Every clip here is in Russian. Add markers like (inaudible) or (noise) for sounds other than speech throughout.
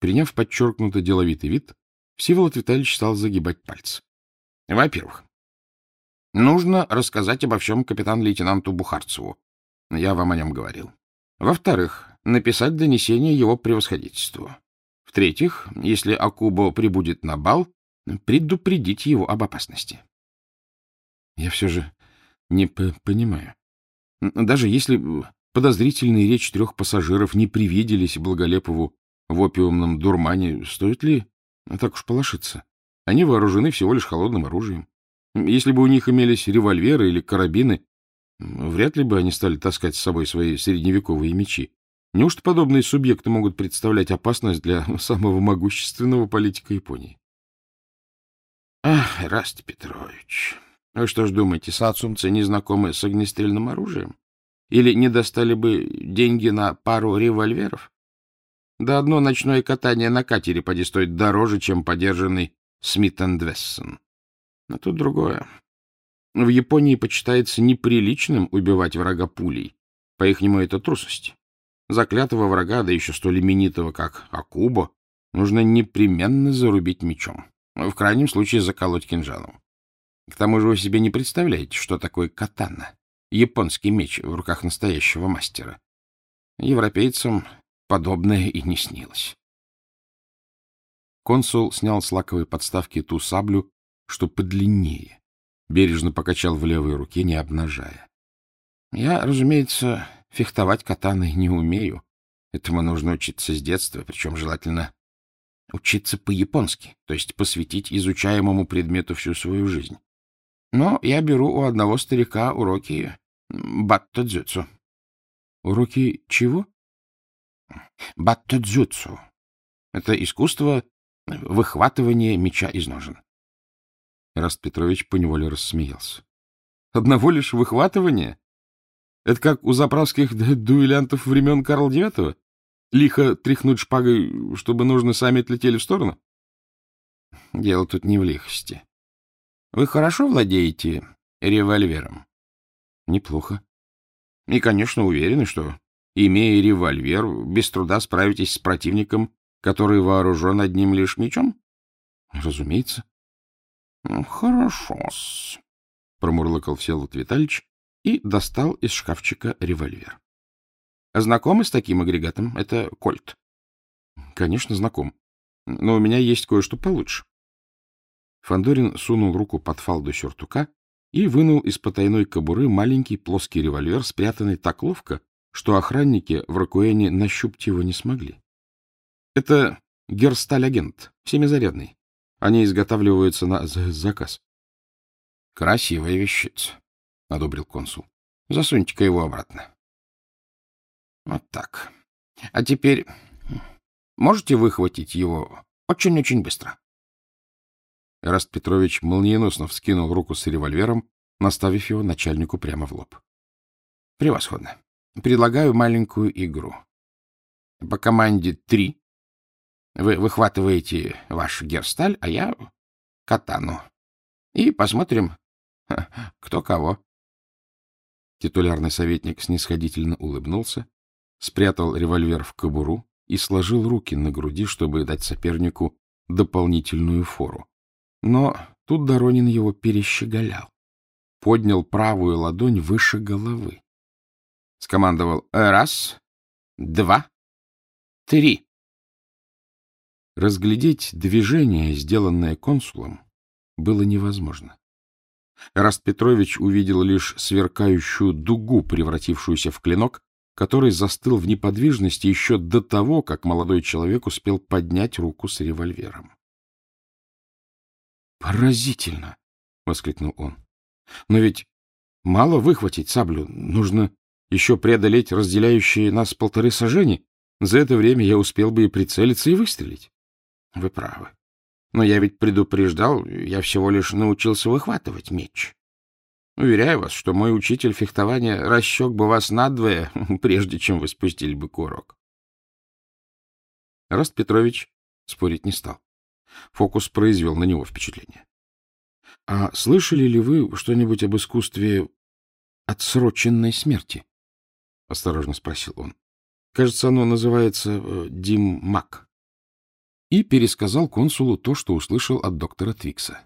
Приняв подчеркнуто деловитый вид, Всеволод Витальевич стал загибать пальцы. Во-первых, нужно рассказать обо всем капитан-лейтенанту Бухарцеву. Я вам о нем говорил. Во-вторых, написать донесение его превосходительству. В-третьих, если Акубо прибудет на бал, предупредить его об опасности. Я все же не понимаю. Даже если подозрительные речь трех пассажиров не привиделись Благолепову в опиумном дурмане, стоит ли так уж полошиться? Они вооружены всего лишь холодным оружием. Если бы у них имелись револьверы или карабины, вряд ли бы они стали таскать с собой свои средневековые мечи. Неужто подобные субъекты могут представлять опасность для (laughs) самого могущественного политика Японии? Ах, Раст Петрович, вы что ж думаете, сацумцы не знакомы с огнестрельным оружием? Или не достали бы деньги на пару револьверов? Да одно ночное катание на катере поди стоит дороже, чем подержанный Смит энд Вессон. Но тут другое. В Японии почитается неприличным убивать врага пулей. По-ихнему это трусость. Заклятого врага, да еще столь именитого, как Акубо, нужно непременно зарубить мечом. В крайнем случае заколоть кинжалом. К тому же вы себе не представляете, что такое катана, японский меч в руках настоящего мастера. Европейцам подобное и не снилось. Консул снял с лаковой подставки ту саблю, что подлиннее, бережно покачал в левой руке, не обнажая. Я, разумеется, фехтовать катаной не умею. Этому нужно учиться с детства, причем желательно учиться по-японски, то есть посвятить изучаемому предмету всю свою жизнь. Но я беру у одного старика уроки баттодзюцу. Уроки чего? Баттодзюцу. Это искусство выхватывания меча из ножен. Раст Петрович поневоле рассмеялся. Одного лишь выхватывания? Это как у заправских дуэлянтов времен Карла Девятого? Лихо тряхнуть шпагой, чтобы нужны сами отлетели в сторону? Дело тут не в лихости. Вы хорошо владеете револьвером? Неплохо. И, конечно, уверены, что, имея револьвер, без труда справитесь с противником, который вооружен одним лишь мечом? Разумеется. Хорошо-с, промурлыкал Всеволод Витальевич и достал из шкафчика револьвер. Знакомы с таким агрегатом? Это кольт. Конечно, знаком. Но у меня есть кое-что получше. Фандорин сунул руку под фалду сюртука и вынул из потайной кобуры маленький плоский револьвер, спрятанный так ловко, что охранники в Ракуэне нащупать его не смогли. Это герсталь-агент, семизарядный. Они изготавливаются на заказ. — Красивая вещица, — одобрил консул. — Засуньте-ка его обратно. — Вот так. А теперь можете выхватить его очень-очень быстро? Эраст Петрович молниеносно вскинул руку с револьвером, наставив его начальнику прямо в лоб. — Превосходно. Предлагаю маленькую игру. По команде «три» Вы выхватываете ваш герсталь, а я — катану. И посмотрим, кто кого. Титулярный советник снисходительно улыбнулся, спрятал револьвер в кобуру и сложил руки на груди, чтобы дать сопернику дополнительную фору. Но тут Доронин его перещеголял, поднял правую ладонь выше головы. Скомандовал «Раз, два, три». Разглядеть движение, сделанное консулом, было невозможно. Раст Петрович увидел лишь сверкающую дугу, превратившуюся в клинок, который застыл в неподвижности еще до того, как молодой человек успел поднять руку с револьвером. «Поразительно!» — воскликнул он. «Но ведь мало выхватить саблю, нужно еще преодолеть разделяющие нас полторы сажени. За это время я успел бы и прицелиться, и выстрелить». Вы правы. Но я ведь предупреждал, я всего лишь научился выхватывать меч. Уверяю вас, что мой учитель фехтования расщек бы вас надвое, (laughs) прежде чем вы спустили бы курок. Раст Петрович спорить не стал. Фокус произвел на него впечатление. — А слышали ли вы что-нибудь об искусстве отсроченной смерти? — осторожно спросил он. — Кажется, оно называется э, Дим Мак. и пересказал консулу то, что услышал от доктора Твикса.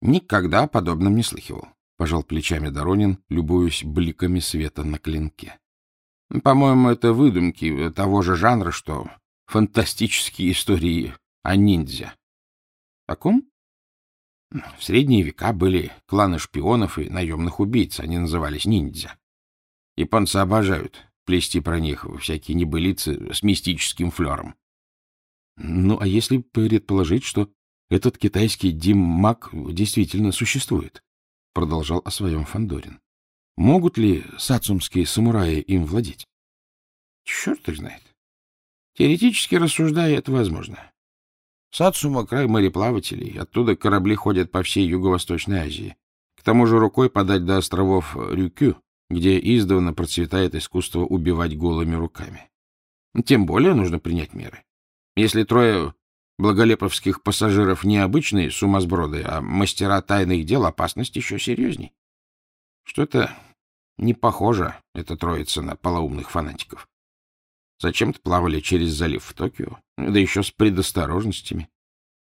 Никогда подобным не слыхивал, — пожал плечами Доронин, любуясь бликами света на клинке. По-моему, это выдумки того же жанра, что фантастические истории о ниндзя. О ком? В средние века были кланы шпионов и наемных убийц, они назывались ниндзя. Японцы обожают плести про них всякие небылицы с мистическим флером. Ну, а если предположить, что этот китайский Дим-Мак действительно существует? Продолжал о своем Фандорин. Могут ли сацумские самураи им владеть? Черт их знает. Теоретически рассуждая, это возможно. Сацума — край мореплавателей, оттуда корабли ходят по всей Юго-Восточной Азии. К тому же рукой подать до островов Рюкю, где издавна процветает искусство убивать голыми руками. Тем более нужно принять меры. Если трое благолеповских пассажиров не обычные сумасброды, а мастера тайных дел, опасность еще серьезней. Что-то не похоже, эта троица, на полоумных фанатиков. Зачем-то плавали через залив в Токио, да еще с предосторожностями.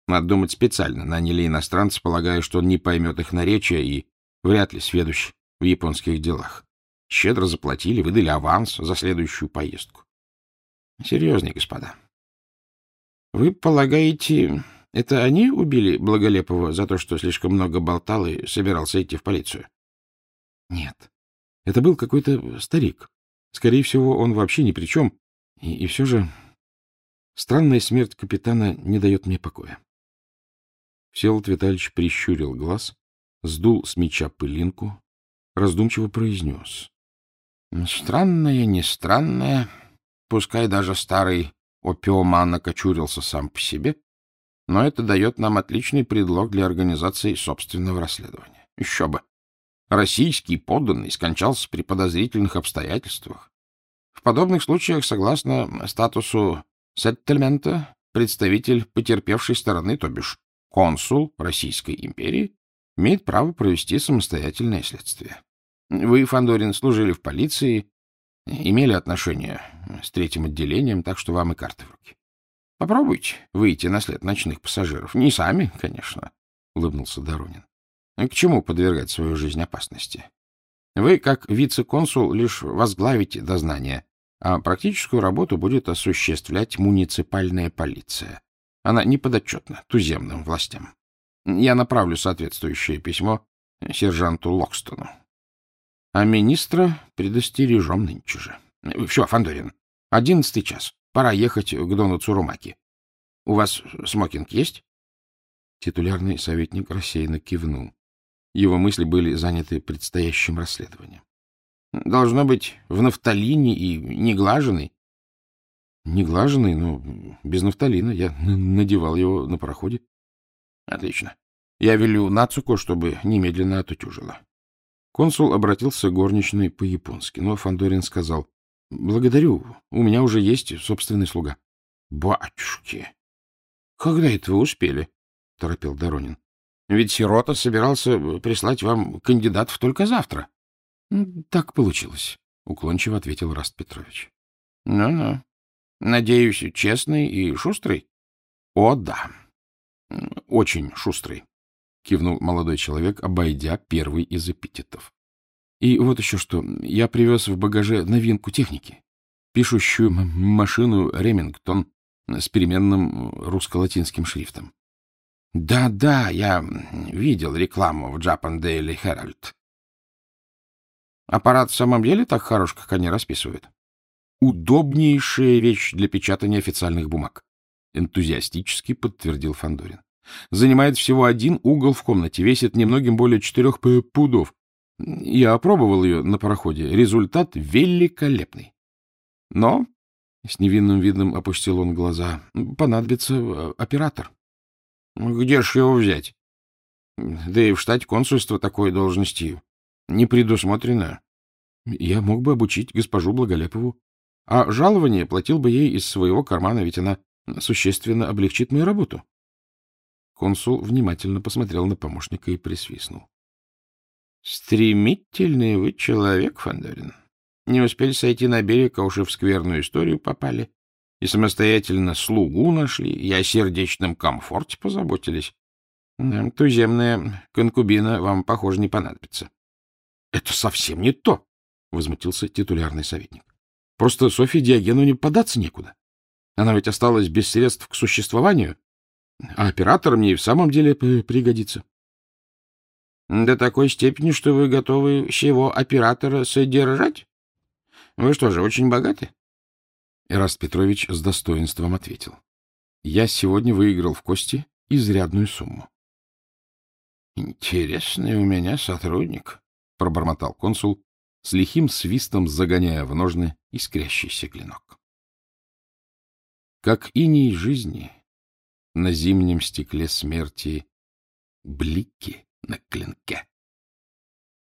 Надо думать, специально наняли иностранца, полагая, что он не поймет их наречия и вряд ли сведущ в японских делах. Щедро заплатили, выдали аванс за следующую поездку. Серьезнее, господа. Вы полагаете, это они убили Благолепова за то, что слишком много болтал и собирался идти в полицию? Нет. Это был какой-то старик. Скорее всего, он вообще ни при чем. И, и все же странная смерть капитана не дает мне покоя. Всеволод Витальевич прищурил глаз, сдул с меча пылинку, раздумчиво произнес. — Странное, не странное, пускай даже старый Опиоман окочурился сам по себе, но это дает нам отличный предлог для организации собственного расследования. Еще бы. Российский подданный скончался при подозрительных обстоятельствах. В подобных случаях, согласно статусу сеттельмента, представитель потерпевшей стороны, то бишь консул Российской империи, имеет право провести самостоятельное следствие. Вы, Фандорин, служили в полиции имели отношение с третьим отделением, так что вам и карты в руки. Попробуйте выйти на след ночных пассажиров. Не сами, конечно, — улыбнулся Доронин. К чему подвергать свою жизнь опасности? Вы, как вице-консул, лишь возглавите дознание, а практическую работу будет осуществлять муниципальная полиция. Она не подотчетна туземным властям. Я направлю соответствующее письмо сержанту Локстону. А министра предостережем нынче же. Все, Фандорин, одиннадцатый час. Пора ехать к Дону Цурумаки. У вас смокинг есть? Титулярный советник рассеянно кивнул. Его мысли были заняты предстоящим расследованием. Должно быть в нафталине и неглаженный. Неглаженный, но без нафталина. Я надевал его на пароходе. Отлично. Я велю Нацуко, чтобы немедленно отутюжила. Консул обратился к горничной по-японски, но Фандорин сказал, — Благодарю, у меня уже есть собственный слуга. — Батюшки! — Когда это вы успели? — торопил Доронин. — Ведь Сирота собирался прислать вам кандидатов только завтра. — Так получилось, — уклончиво ответил Раст Петрович. Ну — Ну-ну. Надеюсь, честный и шустрый? — О, да. Очень шустрый. — кивнул молодой человек, обойдя первый из эпитетов. — И вот еще что. Я привез в багаже новинку техники. Пишущую машину «Ремингтон» с переменным русско-латинским шрифтом. Да, — Да-да, я видел рекламу в Japan Daily Herald. Аппарат в самом деле так хорош, как они расписывают? — Удобнейшая вещь для печатания официальных бумаг, — энтузиастически подтвердил Фандорин. Занимает всего один угол в комнате, весит немногим более четырех пудов. Я опробовал ее на пароходе. Результат великолепный. Но, с невинным видом опустил он глаза, понадобится э, оператор. Где ж его взять? Да и в штате консульства такой должности не предусмотрено. Я мог бы обучить госпожу Благолепову, а жалование платил бы ей из своего кармана, ведь она существенно облегчит мою работу. Консул внимательно посмотрел на помощника и присвистнул. — Стремительный вы человек, Фандорин. Не успели сойти на берег, а уже в скверную историю попали. и самостоятельно слугу нашли, и о сердечном комфорте позаботились. Туземная конкубина вам, похоже, не понадобится. — Это совсем не то, — возмутился титулярный советник. — Просто Софье Диогеновне податься некуда. Она ведь осталась без средств к существованию, а оператор мне и в самом деле пригодится. — До такой степени, что вы готовы всего оператора содержать? Вы что же, очень богаты? Ираст Петрович с достоинством ответил. — Я сегодня выиграл в кости изрядную сумму. — Интересный у меня сотрудник, — пробормотал консул, с лихим свистом загоняя в ножны искрящийся клинок. Как иней жизни на зимнем стекле смерти блики на клинке.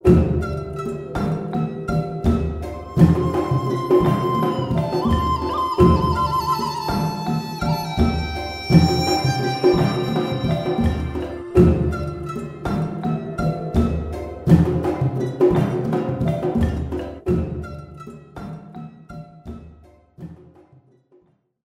Thank you.